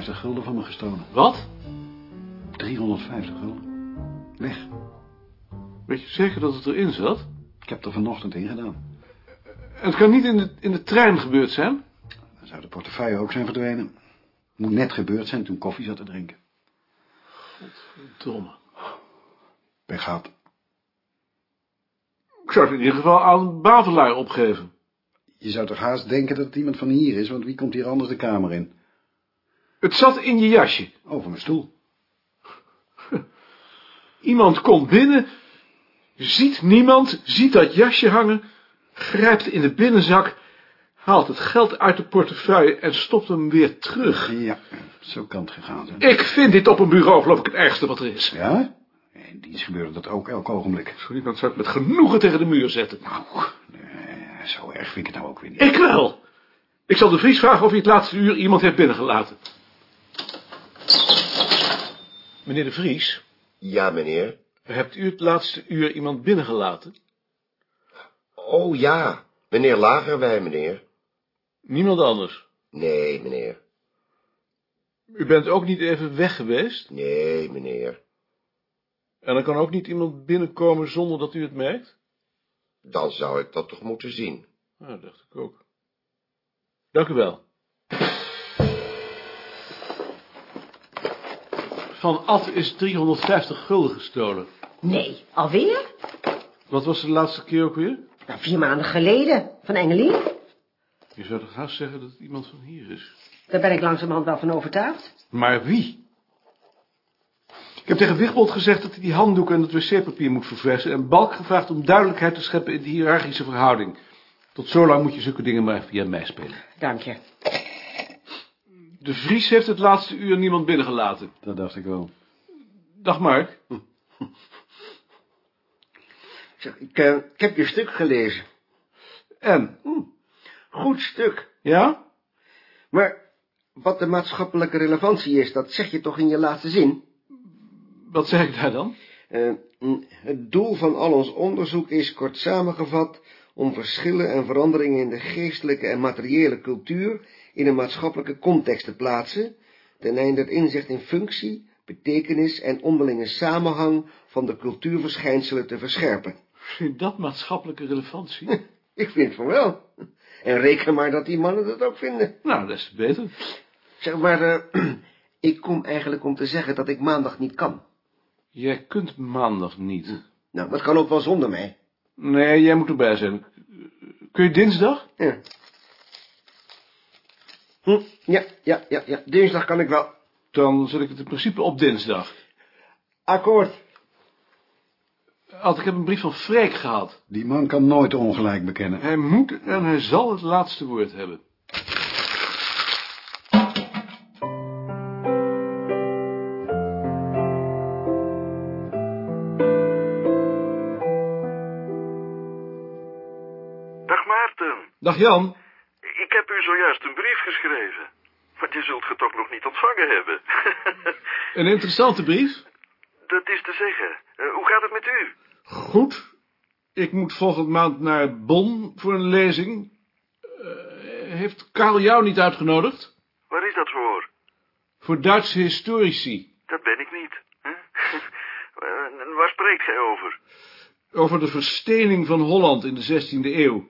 350 gulden van me gestolen. Wat? 350 gulden. Weg. Weet je zeker dat het erin zat? Ik heb er vanochtend in gedaan. Het kan niet in de, in de trein gebeurd zijn. Dan zou de portefeuille ook zijn verdwenen. Moet net gebeurd zijn toen koffie zat te drinken. Domme. Pech gehad. Ik zou het in ieder geval aan Bavelaar opgeven. Je zou toch haast denken dat het iemand van hier is, want wie komt hier anders de kamer in? Het zat in je jasje. Over mijn stoel. Iemand komt binnen, ziet niemand, ziet dat jasje hangen, grijpt in de binnenzak, haalt het geld uit de portefeuille en stopt hem weer terug. Ja, zo kan het gegaan zijn. Ik vind dit op een bureau geloof ik het ergste wat er is. Ja? In dienst gebeurde dat ook elk ogenblik. Zo iemand zou ik met genoegen tegen de muur zetten. Nou, nee, zo erg vind ik het nou ook weer niet. Ik wel. Ik zal de Vries vragen of hij het laatste uur iemand heeft binnengelaten. Meneer de Vries, Ja, meneer. hebt u het laatste uur iemand binnengelaten? Oh, ja. Meneer Lagerwij, meneer. Niemand anders. Nee, meneer. U bent ook niet even weg geweest? Nee, meneer. En er kan ook niet iemand binnenkomen zonder dat u het merkt? Dan zou ik dat toch moeten zien. Nou, dat dacht ik ook. Dank u wel. Van Ad is 350 gulden gestolen. Nee, alweer? Wat was de laatste keer ook weer? Nou, vier maanden geleden, van Engelien. Je zou toch haast zeggen dat het iemand van hier is. Daar ben ik langzamerhand wel van overtuigd. Maar wie? Ik heb tegen Wigbold gezegd dat hij die handdoeken en het wc-papier moet verversen... en Balk gevraagd om duidelijkheid te scheppen in de hiërarchische verhouding. Tot zolang moet je zulke dingen maar via mij spelen. Dank je. De Vries heeft het laatste uur niemand binnengelaten. Dat dacht ik wel. Dag Mark. Zeg, ik, eh, ik heb je stuk gelezen. En? Goed stuk. Ja? Maar wat de maatschappelijke relevantie is, dat zeg je toch in je laatste zin? Wat zeg ik daar dan? Eh, het doel van al ons onderzoek is, kort samengevat, om verschillen en veranderingen in de geestelijke en materiële cultuur in een maatschappelijke context te plaatsen, ten einde het inzicht in functie, betekenis en onderlinge samenhang van de cultuurverschijnselen te verscherpen. Vind dat maatschappelijke relevantie? Ik vind van wel. En reken maar dat die mannen dat ook vinden. nou, des te beter. Zeg maar, eh, ik kom eigenlijk om te zeggen dat ik maandag niet kan. Jij kunt maandag niet. Nou, dat kan ook wel zonder mij. Nee, jij moet erbij zijn. Kun je dinsdag? Ja. Hm, ja, ja, ja, ja. Dinsdag kan ik wel. Dan zet ik het in principe op dinsdag. Akkoord. Ad, ik heb een brief van Freek gehad. Die man kan nooit ongelijk bekennen. Hij moet en hij zal het laatste woord hebben. Dag Maarten, Dag Jan. U zojuist een brief geschreven. Maar je zult het toch nog niet ontvangen hebben. Een interessante brief. Dat is te zeggen. Eh, hoe gaat het met u? Goed. Ik moet volgende maand naar Bonn voor een lezing. Eh, heeft Karel jou niet uitgenodigd? Waar is dat voor? Voor Duitse historici. Dat ben ik niet. hè? Eh, waar spreekt gij over? Over de verstening van Holland in de 16e eeuw.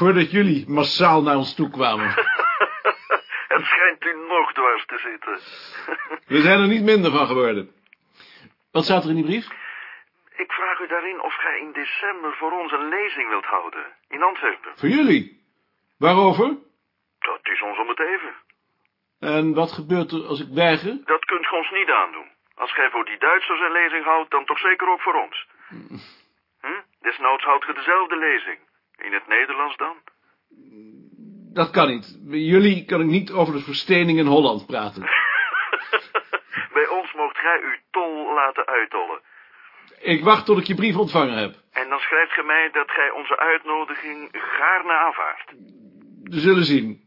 Voordat jullie massaal naar ons toe kwamen. het schijnt u nog dwars te zitten. We zijn er niet minder van geworden. Wat staat er in die brief? ik vraag u daarin of gij in december voor ons een lezing wilt houden. In Antwerpen. Voor jullie. Waarover? Dat is ons om het even. En wat gebeurt er als ik weiger? Dat kunt ge ons niet aandoen. Als gij voor die Duitsers een lezing houdt, dan toch zeker ook voor ons. Hm? Desnoods houdt ge dezelfde lezing. In het Nederlands dan? Dat kan niet. Bij jullie kan ik niet over de verstening in Holland praten. Bij ons moogt gij uw tol laten uittollen. Ik wacht tot ik je brief ontvangen heb. En dan schrijft ge mij dat gij onze uitnodiging gaarne aanvaardt. We zullen zien.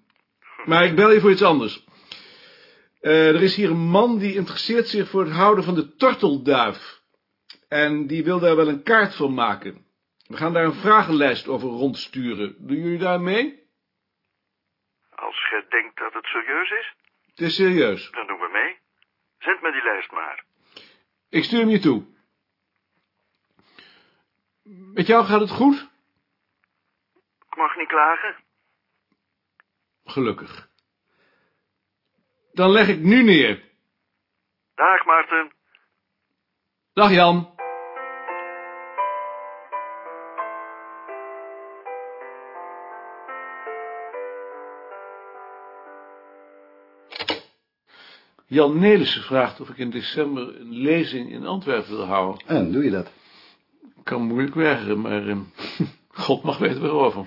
Maar ik bel je voor iets anders. Eh, er is hier een man die interesseert zich voor het houden van de tortelduif. En die wil daar wel een kaart van maken. We gaan daar een vragenlijst over rondsturen. Doen jullie daar mee? Als gij denkt dat het serieus is? Het is serieus. Dan doen we mee. Zend me die lijst maar. Ik stuur hem je toe. Met jou gaat het goed? Ik mag niet klagen. Gelukkig. Dan leg ik nu neer. Dag, Maarten. Dag Jan. Jan Nelissen vraagt of ik in december een lezing in Antwerpen wil houden. En, doe je dat? Ik kan moeilijk weigeren, maar eh, God mag weten waarover.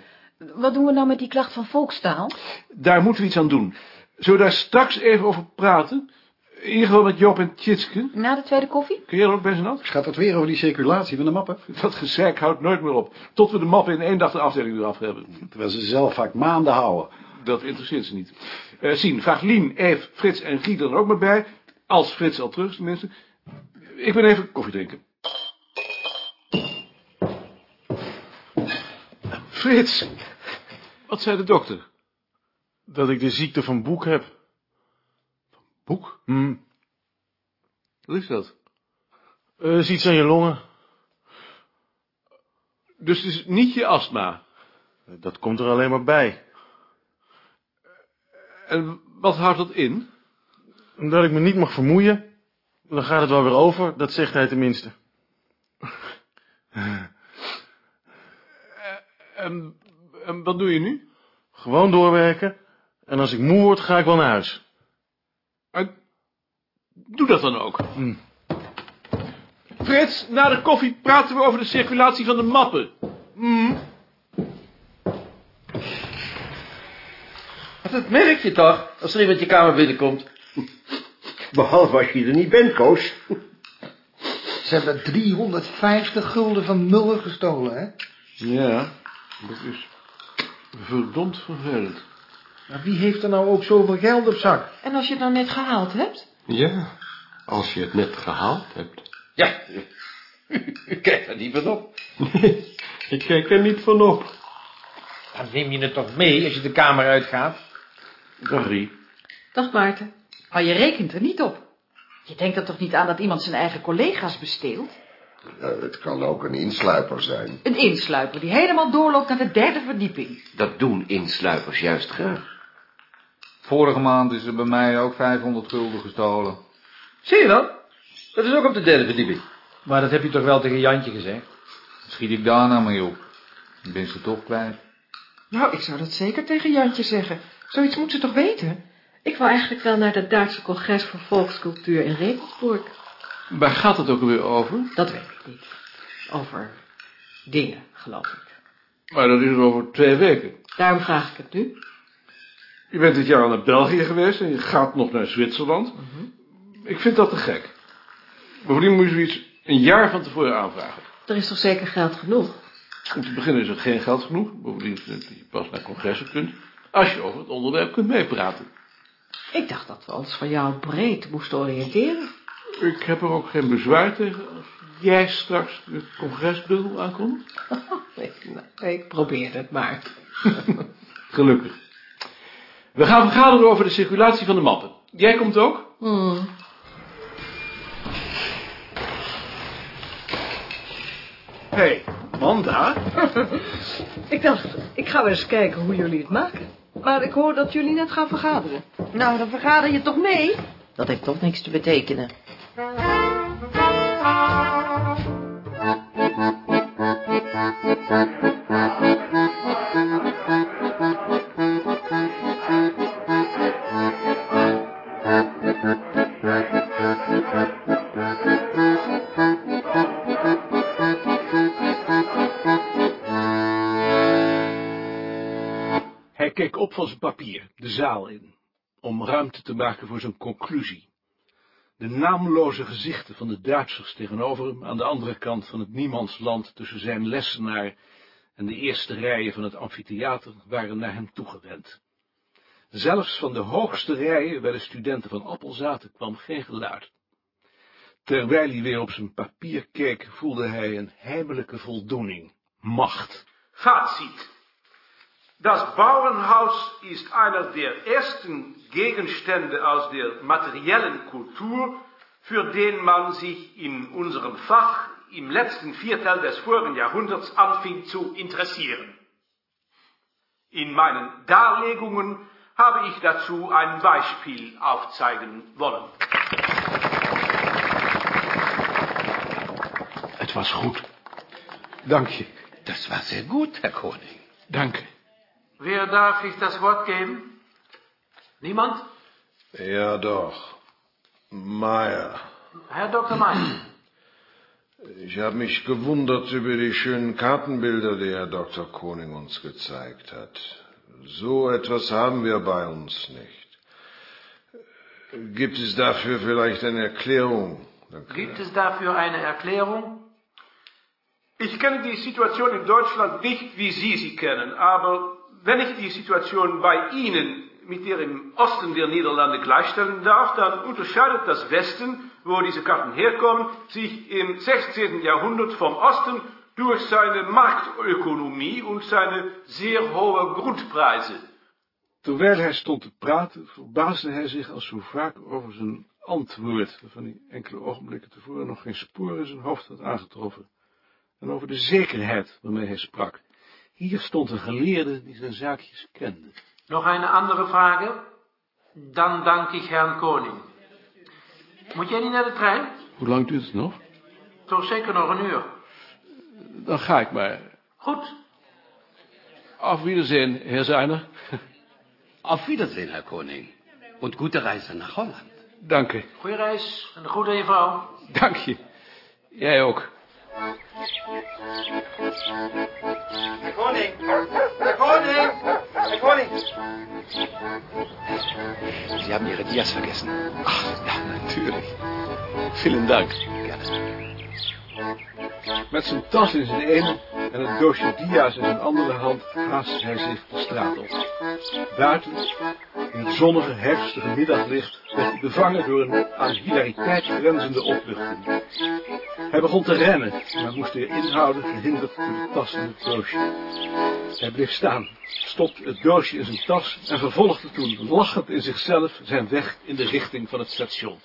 Wat doen we nou met die klacht van volkstaal? Daar moeten we iets aan doen. Zullen we daar straks even over praten? In ieder geval met Job en Tjitske. Na de tweede koffie? Kun jij er ook bij zijn hand? Gaat het weer over die circulatie van de mappen? Dat gezeik houdt nooit meer op. Tot we de mappen in één dag de afdeling eraf hebben. Terwijl ze zelf vaak maanden houden. Dat interesseert ze niet. Eh Sien, vraag Lien, Eve, Frits en Guy er ook maar bij. Als Frits al terug is tenminste. Ik ben even koffie drinken. Frits, wat zei de dokter? Dat ik de ziekte van Boek heb. Boek? Hm. Wat is dat? Eh, is iets aan je longen. Dus het is niet je astma. Dat komt er alleen maar bij. En wat houdt dat in? Omdat ik me niet mag vermoeien, dan gaat het wel weer over, dat zegt hij tenminste. En, en wat doe je nu? Gewoon doorwerken, en als ik moe word, ga ik wel naar huis. En doe dat dan ook. Hm. Frits, na de koffie praten we over de circulatie van de mappen. Dat merk je toch, als er iemand je kamer binnenkomt. Behalve als je er niet bent, Koos. Ze hebben 350 gulden van Muller gestolen, hè? Ja, dat is verdomd vervelend. Maar wie heeft er nou ook zoveel geld op zak? En als je het nou net gehaald hebt? Ja, als je het net gehaald hebt. Ja, kijk daar niet van op. Ik kijk er niet van op. Dan neem je het toch mee als je de kamer uitgaat? Dag Rie. Dag Maarten. Maar je rekent er niet op. Je denkt er toch niet aan dat iemand zijn eigen collega's besteelt? het kan ook een insluiper zijn. Een insluiper die helemaal doorloopt naar de derde verdieping. Dat doen insluipers juist graag. Vorige maand is er bij mij ook 500 gulden gestolen. Zie je wel? Dat is ook op de derde verdieping. Maar dat heb je toch wel tegen Jantje gezegd? Schiet ik daar nou mee op? Ik ben ze toch kwijt. Nou, ik zou dat zeker tegen Jantje zeggen. Zoiets moet ze toch weten? Ik wou eigenlijk wel naar dat Duitse congres voor volkscultuur in Regensburg. Waar gaat het ook weer over? Dat weet ik niet. Over dingen, geloof ik. Maar dat is er over twee weken. Daarom vraag ik het nu. Je bent dit jaar al naar België geweest en je gaat nog naar Zwitserland. Ik vind dat te gek. Bovendien moet je zoiets een jaar van tevoren aanvragen. Er is toch zeker geld genoeg? Om te beginnen is er geen geld genoeg. Bovendien dat je pas naar congressen kunt. Als je over het onderwerp kunt meepraten. Ik dacht dat we ons van jou breed moesten oriënteren. Ik heb er ook geen bezwaar tegen als jij straks de congresbundel aankomt. Nee, nou, ik probeer het maar. Gelukkig. We gaan vergaderen over de circulatie van de mappen. Jij komt ook? Hmm. Hé, hey, Manda? Ik dacht, ik ga eens kijken hoe jullie het maken. Maar ik hoor dat jullie net gaan vergaderen. Nou, dan vergader je toch mee? Dat heeft toch niks te betekenen. Op van zijn papier, de zaal in, om ruimte te maken voor zijn conclusie. De naamloze gezichten van de Duitsers tegenover hem, aan de andere kant van het niemandsland tussen zijn lessenaar en de eerste rijen van het amfitheater waren naar hem toegewend. Zelfs van de hoogste rijen waar de studenten van Appel zaten kwam geen geluid. Terwijl hij weer op zijn papier keek, voelde hij een heimelijke voldoening, macht. Gaat ziet. Das Bauernhaus ist einer der ersten Gegenstände aus der materiellen Kultur, für den man sich in unserem Fach im letzten Viertel des vorigen Jahrhunderts anfing zu interessieren. In meinen Darlegungen habe ich dazu ein Beispiel aufzeigen wollen. Etwas goed. Dank je. Das war sehr gut, Herr Koning. Danke. Wer darf ich das Wort geben? Niemand? Ja, doch. Meier. Herr Dr. Meyer. Ich habe mich gewundert über die schönen Kartenbilder, die Herr Dr. Koning uns gezeigt hat. So etwas haben wir bei uns nicht. Gibt es dafür vielleicht eine Erklärung? Danke. Gibt es dafür eine Erklärung? Ich kenne die Situation in Deutschland nicht, wie Sie sie kennen, aber wenn ich die Situation bei Ihnen mit der im Osten der Niederlande gleichstellen darf, dann unterscheidet das Westen, wo diese Karten herkommen, sich im 16. Jahrhundert vom Osten durch seine Marktökonomie und seine sehr hohe Grundpreise. Terwijl hij stond te praten, verbaasde hij zich als zo vaak over zijn antwoord, waarvan hij enkele ogenblikken tevoren nog geen spoor in zijn hoofd had aangetroffen, en over de zekerheid waarmee hij sprak. Hier stond een geleerde die zijn zaakjes kende. Nog een andere vraag? Dan dank ik Herrn Koning. Moet jij niet naar de trein? Hoe lang duurt het nog? Toch zeker nog een uur. Dan ga ik maar. Goed. Auf Wiedersehen, Herr Seiner. Auf Wiedersehen, Herr Koning. Und gute Reise nach Holland. Dank je. Goeie reis en goed aan je vrouw. Dank je. Jij ook. Herr Koning! Herr Koning! Herr Koning! Sie haben Ihre Dias vergessen. Ach, ja, natuurlijk. Vielen Dank. Met zijn tas in zijn ene en het doosje dia's in zijn andere hand haast hij zich de straat op. Buiten, in het zonnige, herfstige middaglicht, werd hij bevangen door een aan hilariteit grenzende opluchting. Hij begon te rennen, maar moest weer inhouden, gehinderd door de tas en het doosje. Hij bleef staan, stopte het doosje in zijn tas en vervolgde toen lachend in zichzelf zijn weg in de richting van het station.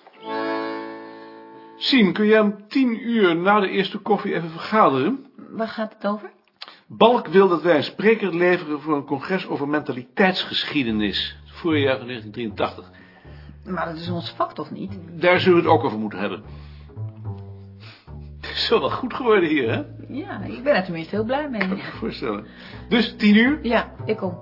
Sien, kun jij om tien uur na de eerste koffie even vergaderen? Waar gaat het over? Balk wil dat wij een spreker leveren voor een congres over mentaliteitsgeschiedenis. Het voorjaar van 1983. Maar dat is ons vak toch niet? Daar zullen we het ook over moeten hebben. Het is wel goed geworden hier, hè? Ja, ik ben er tenminste heel blij mee. Kan ik me voorstellen. Dus tien uur? Ja, ik kom.